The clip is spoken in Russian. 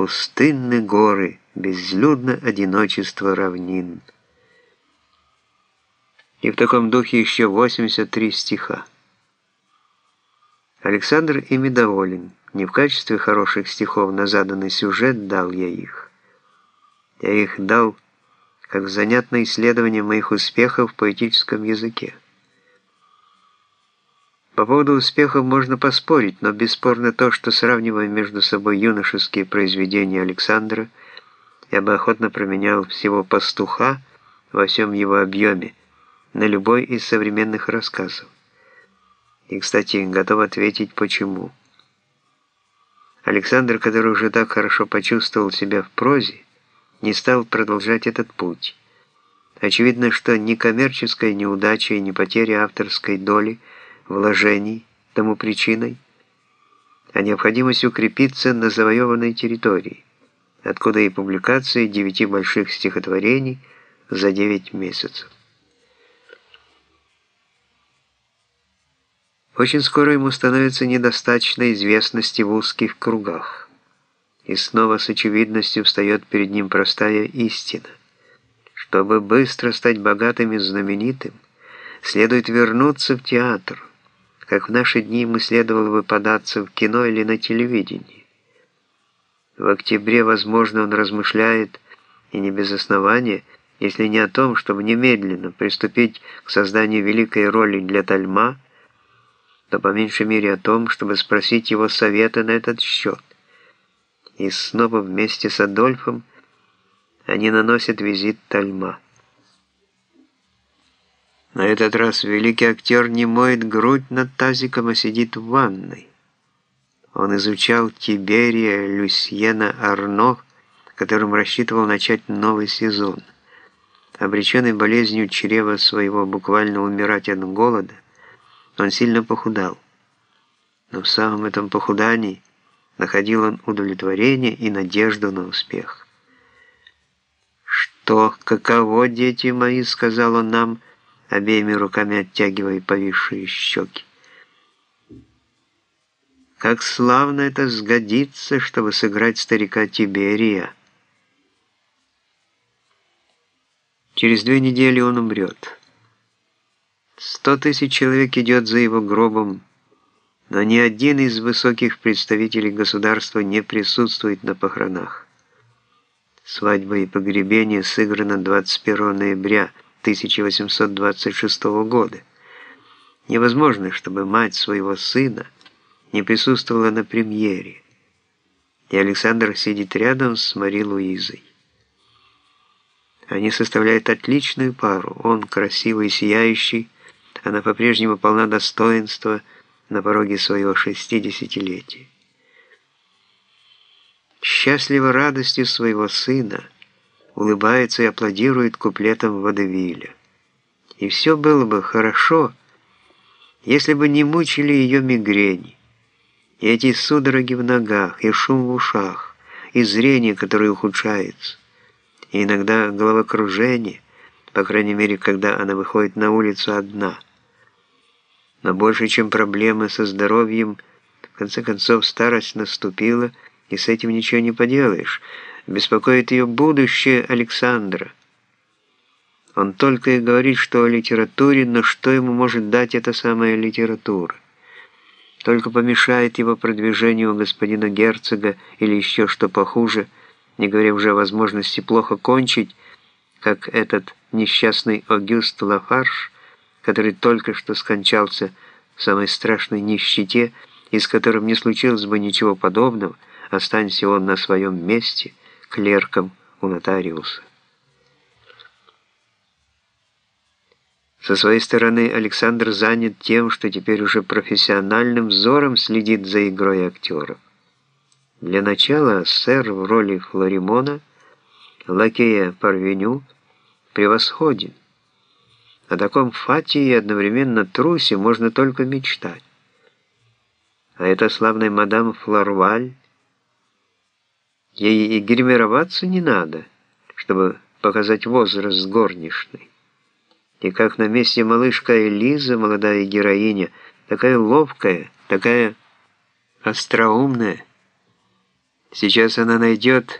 пустынны горы, безлюдно одиночество равнин. И в таком духе еще 83 стиха. Александр ими доволен. Не в качестве хороших стихов на заданный сюжет дал я их. Я их дал как занятное исследование моих успехов в поэтическом языке. По поводу успехов можно поспорить, но бесспорно то, что сравнивая между собой юношеские произведения Александра, я бы охотно променял всего пастуха во всем его объеме на любой из современных рассказов. И, кстати, готов ответить, почему. Александр, который уже так хорошо почувствовал себя в прозе, не стал продолжать этот путь. Очевидно, что ни коммерческая неудача и ни потеря авторской доли вложений тому причиной, а необходимость укрепиться на завоеванной территории, откуда и публикация девяти больших стихотворений за девять месяцев. Очень скоро ему становится недостаточно известности в узких кругах. И снова с очевидностью встает перед ним простая истина. Чтобы быстро стать богатым и знаменитым, следует вернуться в театр, как в наши дни ему следовало бы податься в кино или на телевидении. В октябре, возможно, он размышляет, и не без основания, если не о том, чтобы немедленно приступить к созданию великой роли для Тальма, то по меньшей мере о том, чтобы спросить его совета на этот счет. И снова вместе с Адольфом они наносят визит Тальма. На этот раз великий актер не моет грудь над тазиком, а сидит в ванной. Он изучал Тиберия Люсьена Арно, которым рассчитывал начать новый сезон. Обреченный болезнью чрева своего буквально умирать от голода, он сильно похудал. Но в самом этом похудании находил он удовлетворение и надежду на успех. «Что, каково, дети мои?» — сказал он нам, обеими руками оттягивая повисшие щеки. «Как славно это сгодится, чтобы сыграть старика Тиберия!» Через две недели он умрет. Сто тысяч человек идет за его гробом, но ни один из высоких представителей государства не присутствует на похоронах. Свадьба и погребение сыграно 21 ноября 1826 года. Невозможно, чтобы мать своего сына не присутствовала на премьере, и Александр сидит рядом с Мари Луизой. Они составляют отличную пару, он красивый и сияющий, она по-прежнему полна достоинства на пороге своего шестидесятилетия. Счастлива радостью своего сына, улыбается и аплодирует куплетом Водевиля. И все было бы хорошо, если бы не мучили ее мигрени, и эти судороги в ногах, и шум в ушах, и зрение, которое ухудшается, и иногда головокружение, по крайней мере, когда она выходит на улицу одна – но больше, чем проблемы со здоровьем, в конце концов старость наступила, и с этим ничего не поделаешь. Беспокоит ее будущее Александра. Он только и говорит, что о литературе, но что ему может дать эта самая литература? Только помешает его продвижению господина герцога или еще что похуже, не говоря уже о возможности плохо кончить, как этот несчастный Огюст Лафарш, который только что скончался в самой страшной нищете, и с которым не случилось бы ничего подобного, останься он на своем месте клерком у нотариуса. Со своей стороны Александр занят тем, что теперь уже профессиональным взором следит за игрой актеров. Для начала сэр в роли Флоримона, лакея Парвеню, превосходен. О таком фате и одновременно трусе можно только мечтать. А эта славная мадам Флорваль, ей и гримироваться не надо, чтобы показать возраст горничной. И как на месте малышка Элиза, молодая героиня, такая ловкая, такая остроумная, Сейчас она найдет